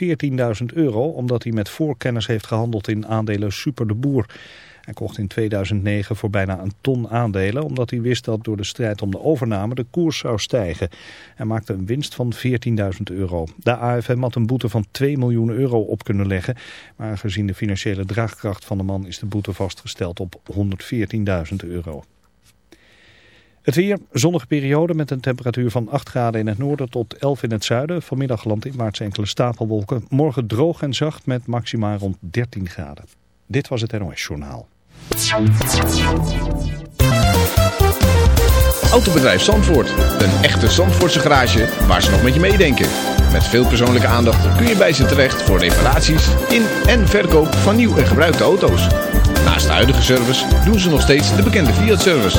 114.000 euro omdat hij met voorkennis heeft gehandeld in aandelen Super de Boer. Hij kocht in 2009 voor bijna een ton aandelen omdat hij wist dat door de strijd om de overname de koers zou stijgen. Hij maakte een winst van 14.000 euro. De AFM had een boete van 2 miljoen euro op kunnen leggen, maar gezien de financiële draagkracht van de man is de boete vastgesteld op 114.000 euro. Het weer, zonnige periode met een temperatuur van 8 graden in het noorden tot 11 in het zuiden. Vanmiddag landinwaarts enkele stapelwolken. Morgen droog en zacht met maxima rond 13 graden. Dit was het NOS Journaal. Autobedrijf Zandvoort. Een echte Zandvoortse garage waar ze nog met je meedenken. Met veel persoonlijke aandacht kun je bij ze terecht voor reparaties in en verkoop van nieuw en gebruikte auto's. Naast de huidige service doen ze nog steeds de bekende Fiat-service.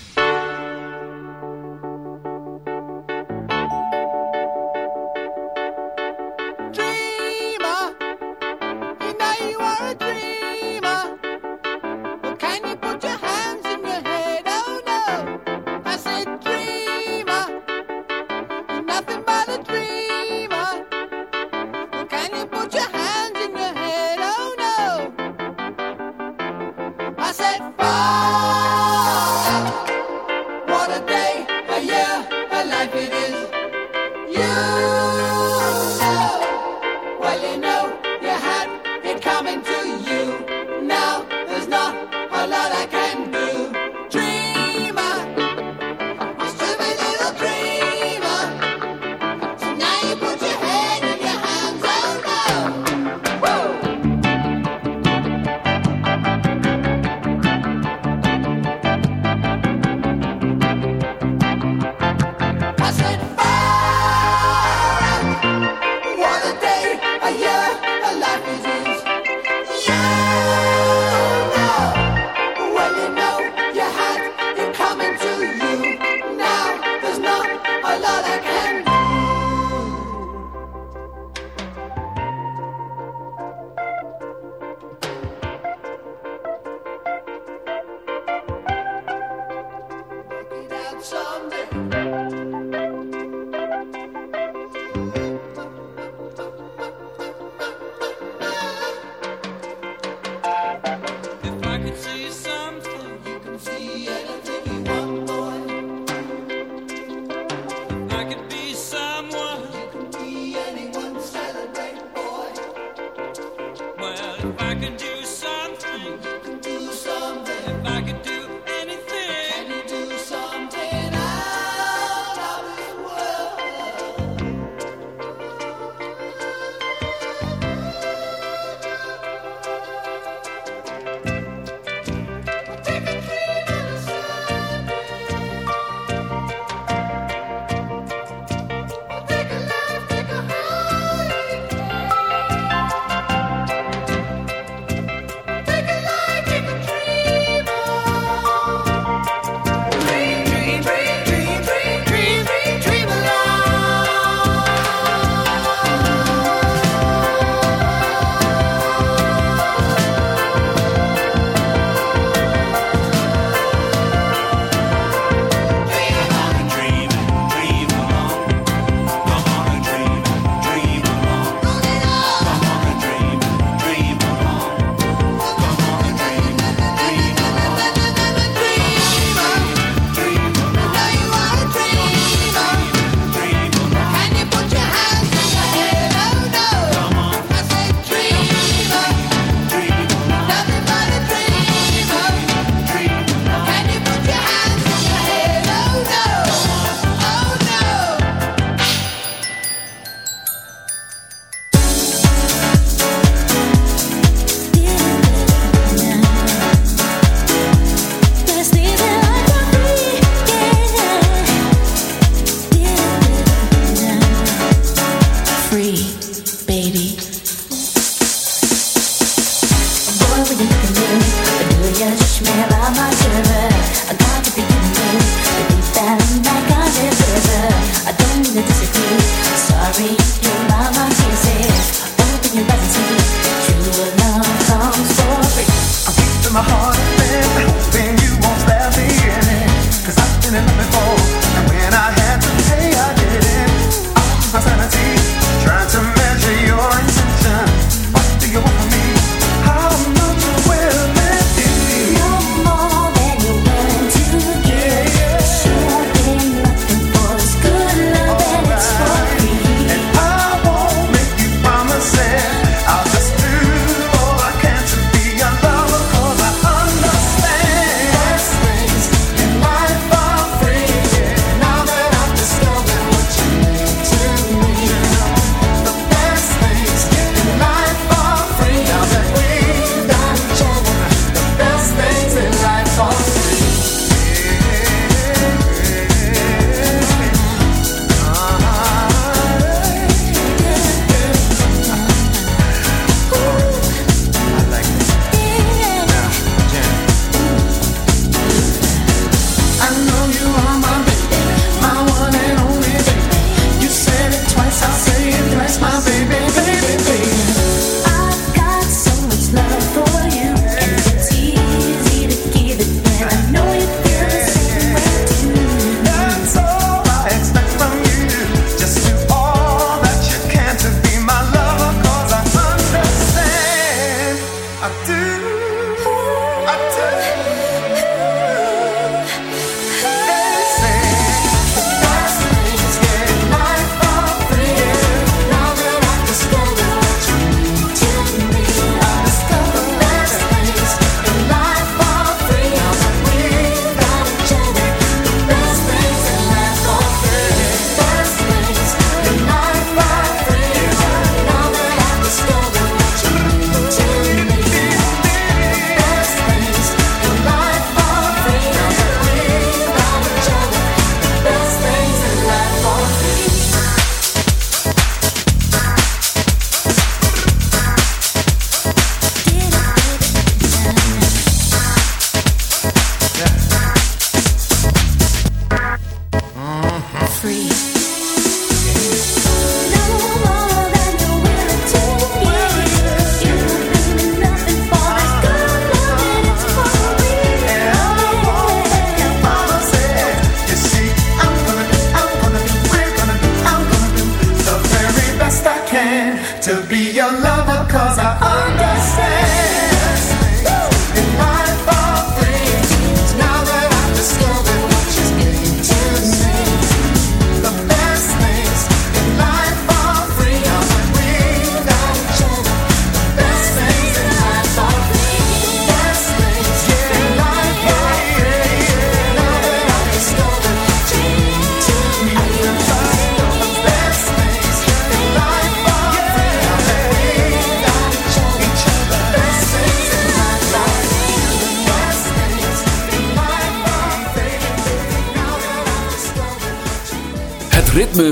sorry.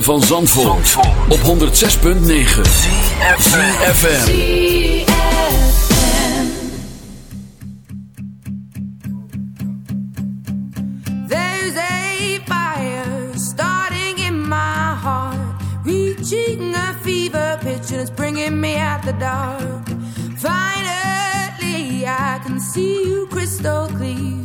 van Zandvoort, op 106.9 CFFM There's a fire starting in my heart Reaching a fever pitch and it's bringing me out the dark. Finally I can see you crystal clear.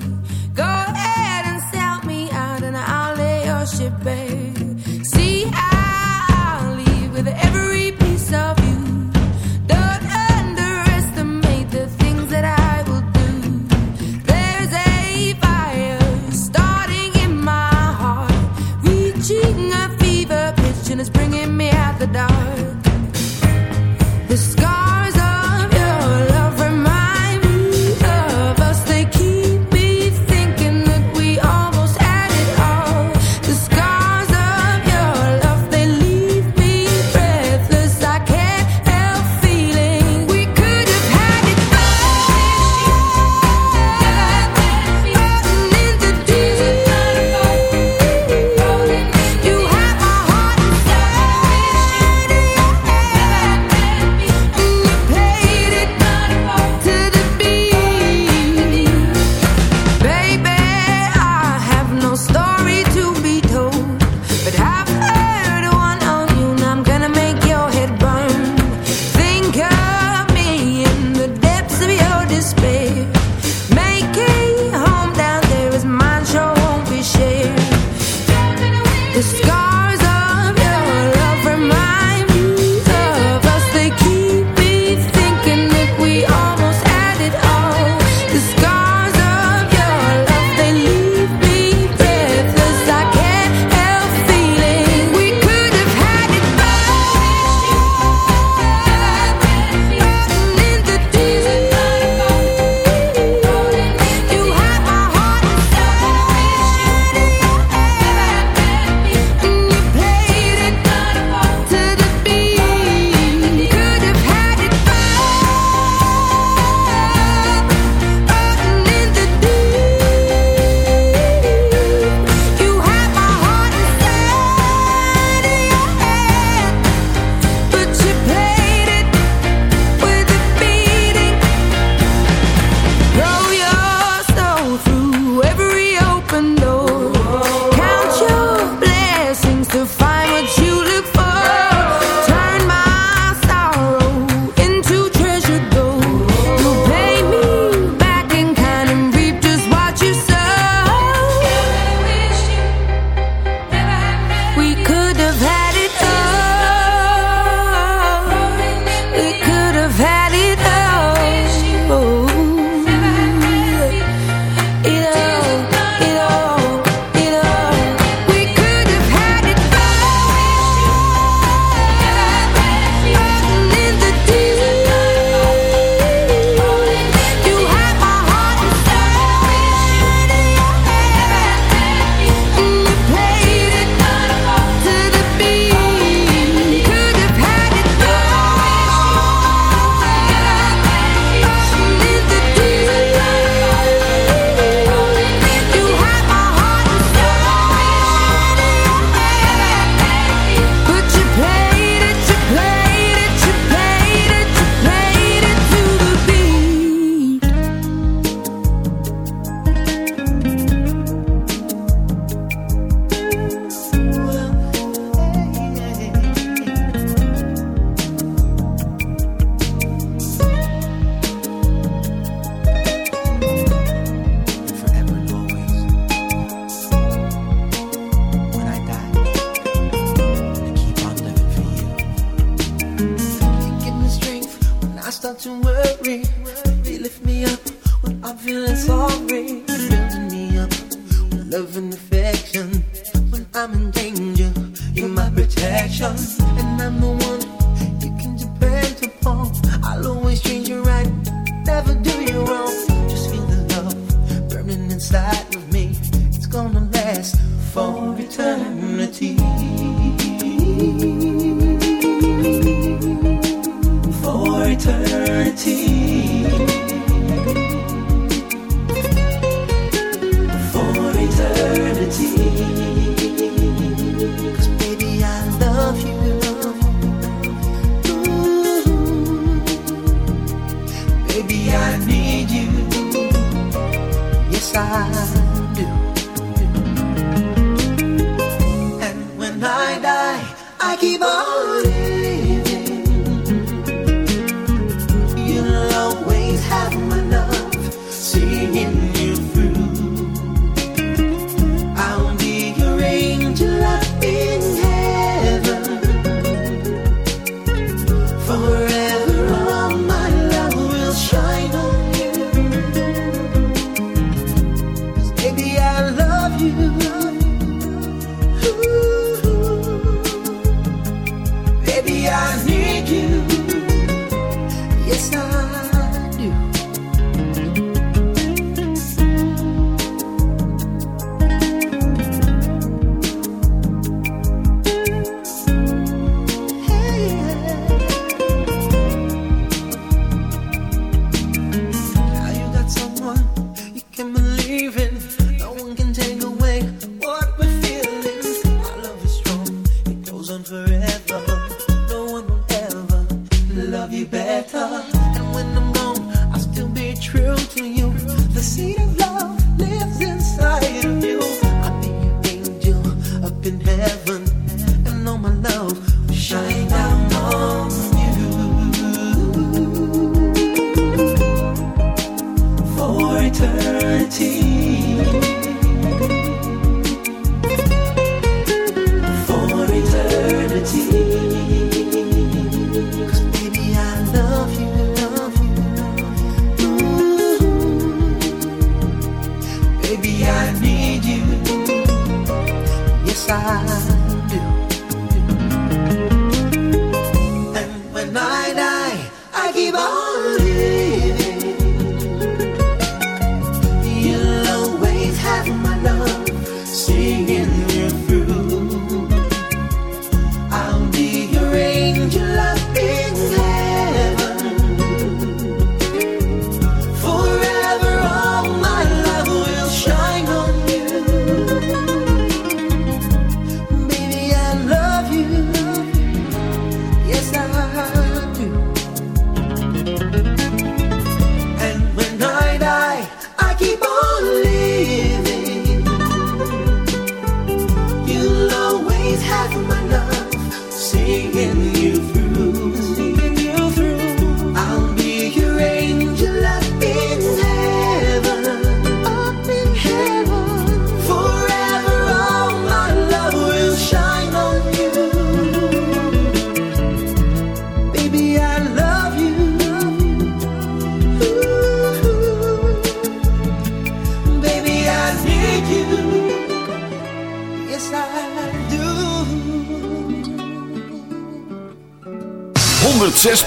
singing.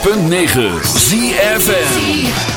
106.9 ZFN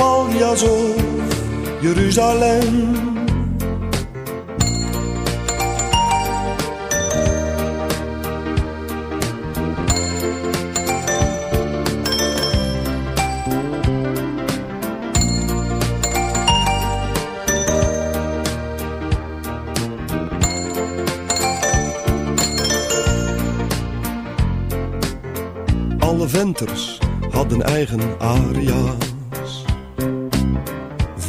Paljas of Jeruzalem. Alle venters hadden eigen aria's.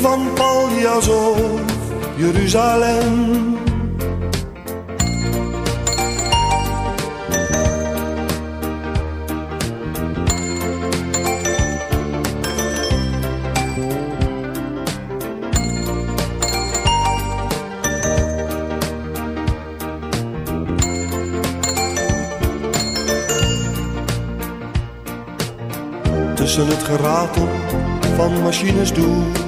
Van Paljas Jeruzalem. Tussen het geratel van machines door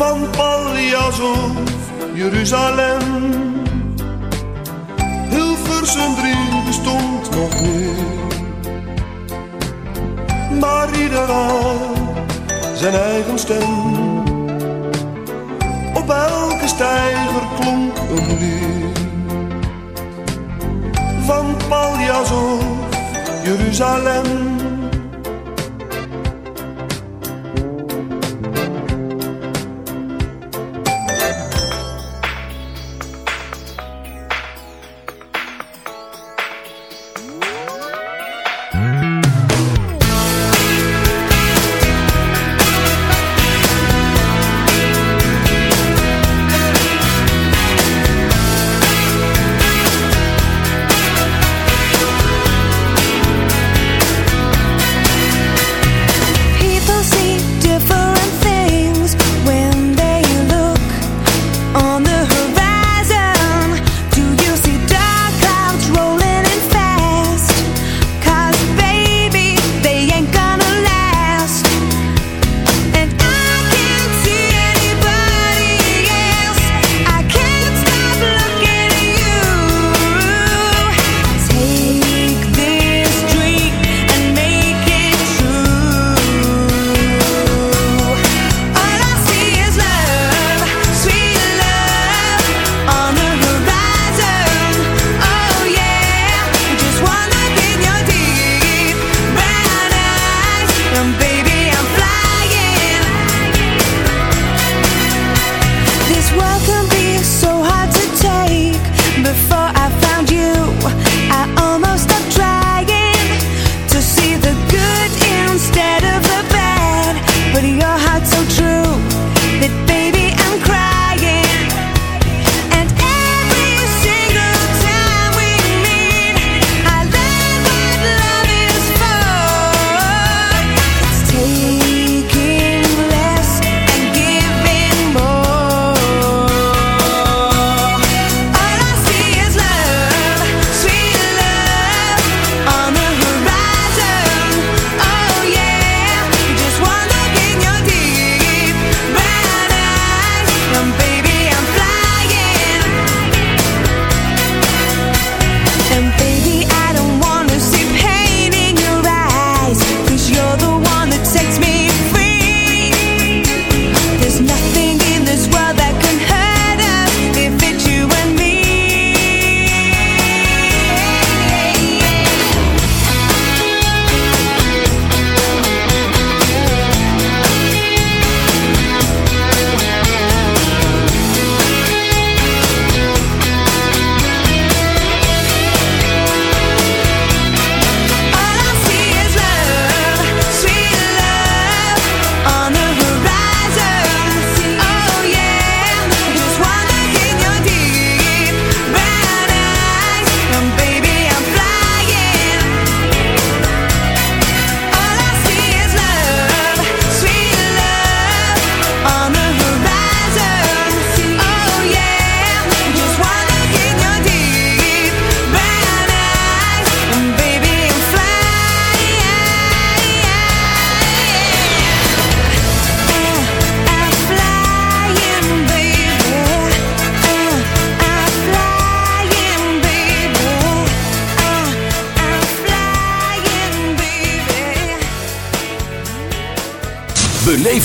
Van Paljas of Jeruzalem. Hilversum 3 bestond nog niet. Maar ieder had zijn eigen stem. Op elke steiger klonk een lied van Paljas of Jeruzalem.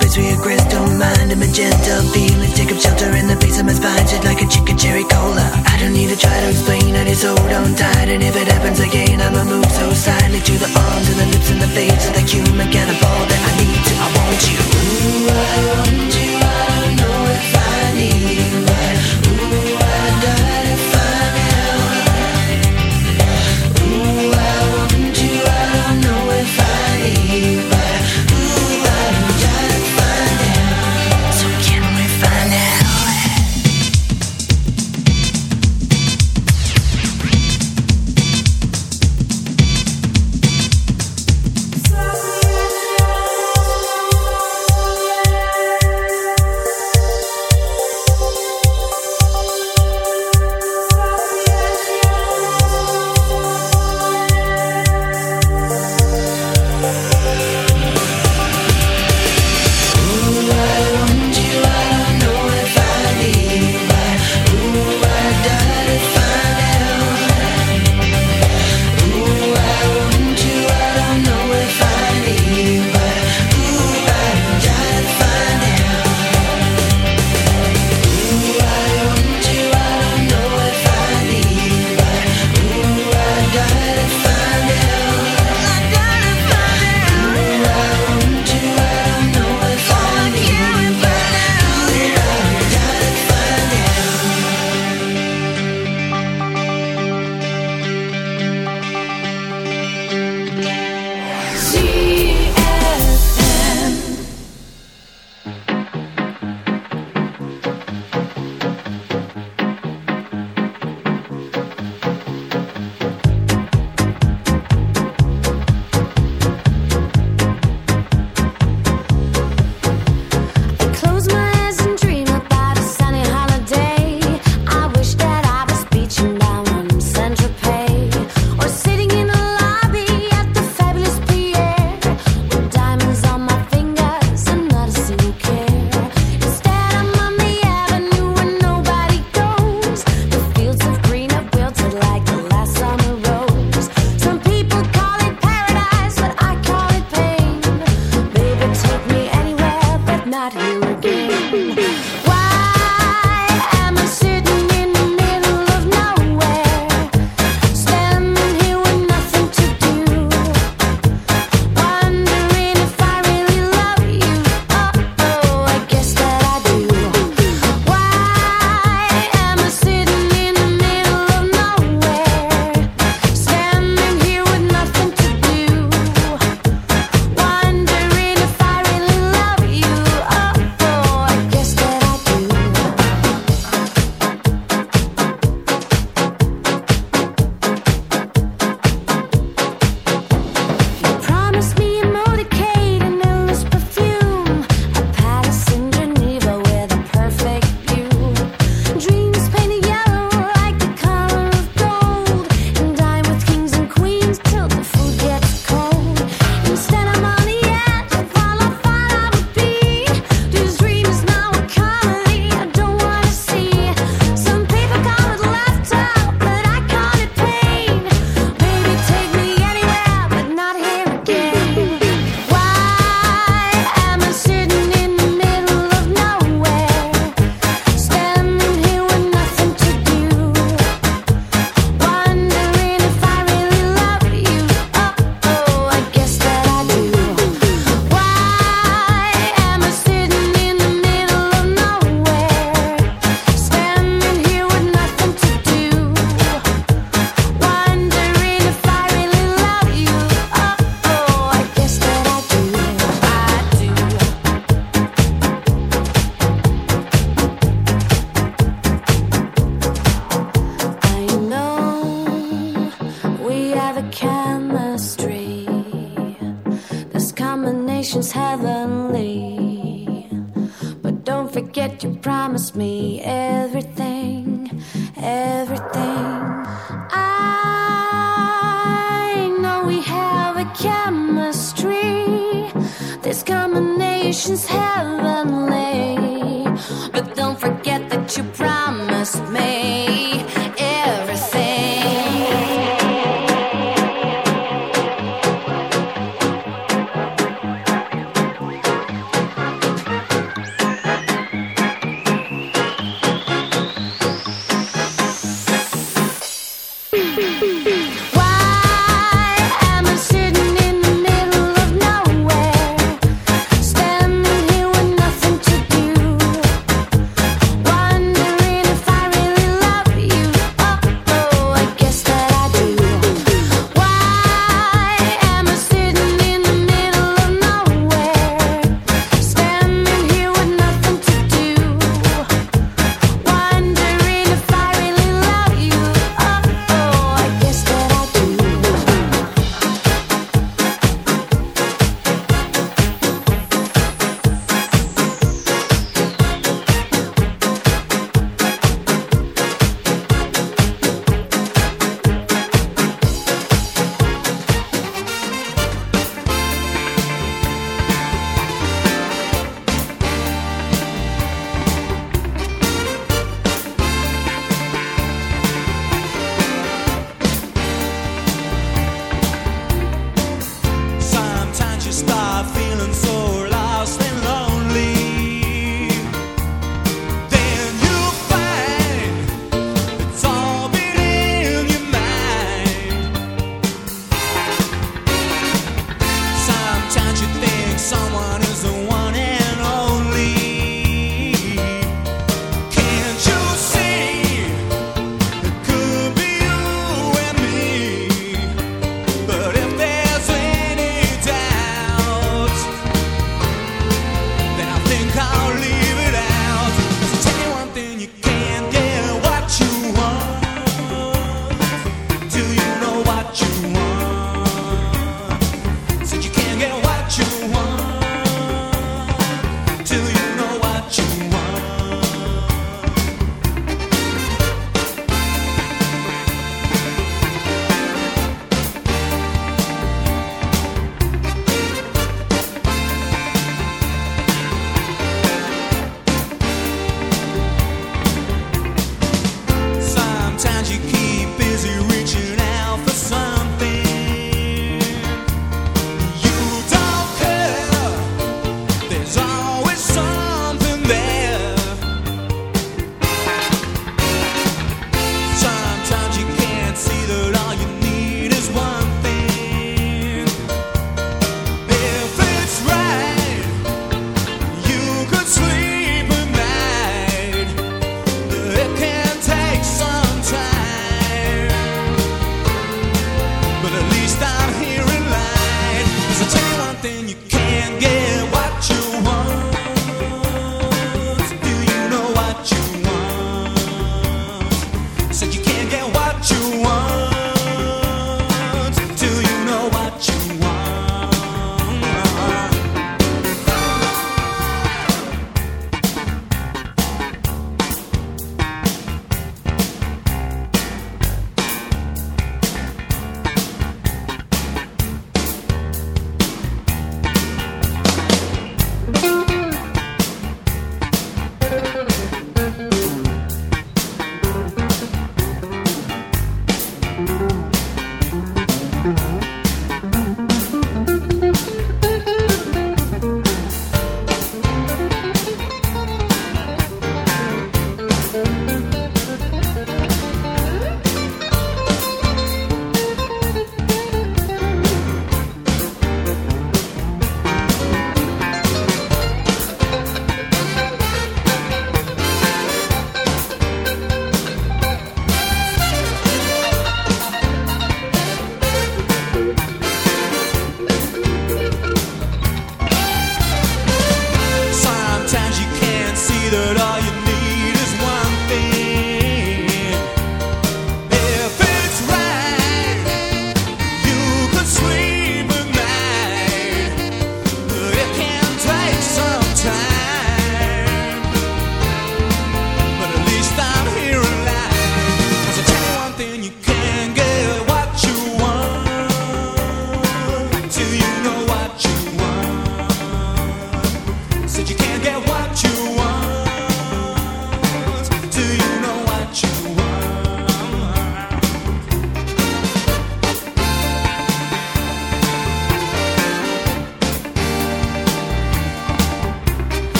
place where your crystal mind and magenta feelings take up shelter in the base of my spine, shit like a chicken cherry cola. I don't need to try to explain, I just hold on tight, and if it happens again, I'ma move so silently to the arms and the lips and the face of the human cannibal that I need to. I want you. Ooh, I want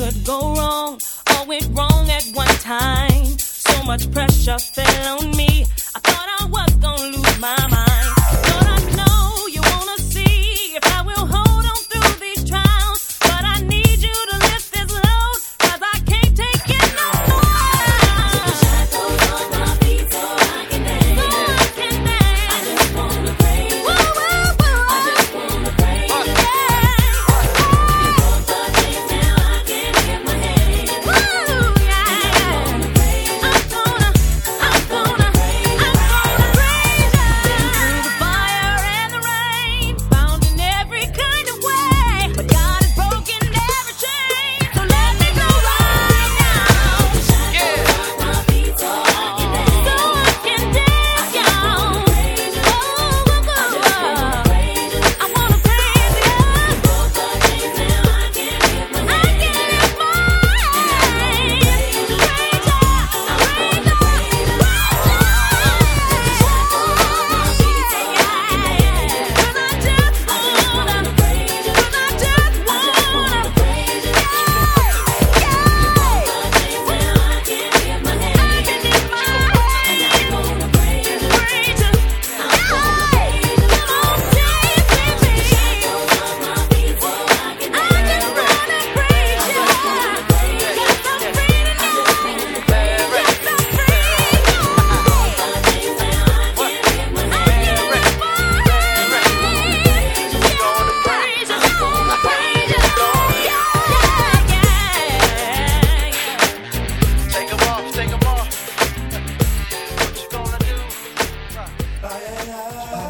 could go wrong, all went wrong at one time. So much pressure fell on me. I thought I was gonna lose my mind. love.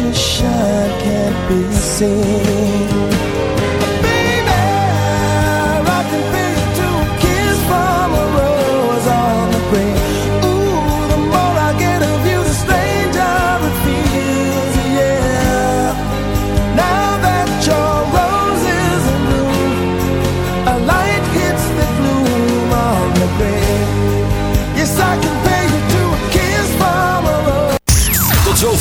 you shine can't be seen?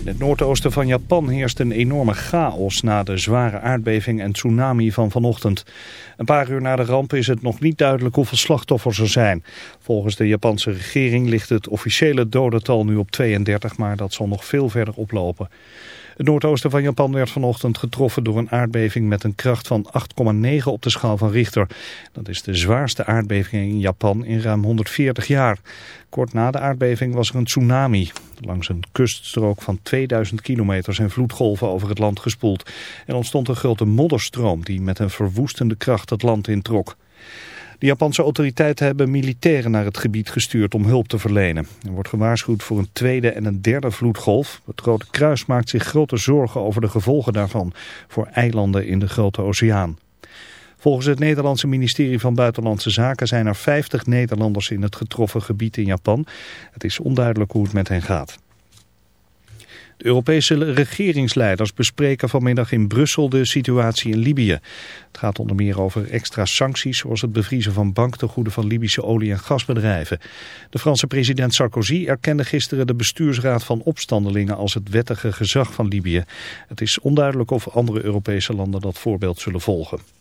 In het noordoosten van Japan heerst een enorme chaos na de zware aardbeving en tsunami van vanochtend. Een paar uur na de ramp is het nog niet duidelijk hoeveel slachtoffers er zijn. Volgens de Japanse regering ligt het officiële dodental nu op 32, maar dat zal nog veel verder oplopen. Het noordoosten van Japan werd vanochtend getroffen door een aardbeving met een kracht van 8,9 op de schaal van Richter. Dat is de zwaarste aardbeving in Japan in ruim 140 jaar. Kort na de aardbeving was er een tsunami. Langs een kuststrook van 2000 kilometer zijn vloedgolven over het land gespoeld. Er ontstond een grote modderstroom die met een verwoestende kracht het land introk. De Japanse autoriteiten hebben militairen naar het gebied gestuurd om hulp te verlenen. Er wordt gewaarschuwd voor een tweede en een derde vloedgolf. Het Rode Kruis maakt zich grote zorgen over de gevolgen daarvan voor eilanden in de Grote Oceaan. Volgens het Nederlandse ministerie van Buitenlandse Zaken zijn er 50 Nederlanders in het getroffen gebied in Japan. Het is onduidelijk hoe het met hen gaat. De Europese regeringsleiders bespreken vanmiddag in Brussel de situatie in Libië. Het gaat onder meer over extra sancties zoals het bevriezen van banktegoeden van Libische olie- en gasbedrijven. De Franse president Sarkozy erkende gisteren de bestuursraad van opstandelingen als het wettige gezag van Libië. Het is onduidelijk of andere Europese landen dat voorbeeld zullen volgen.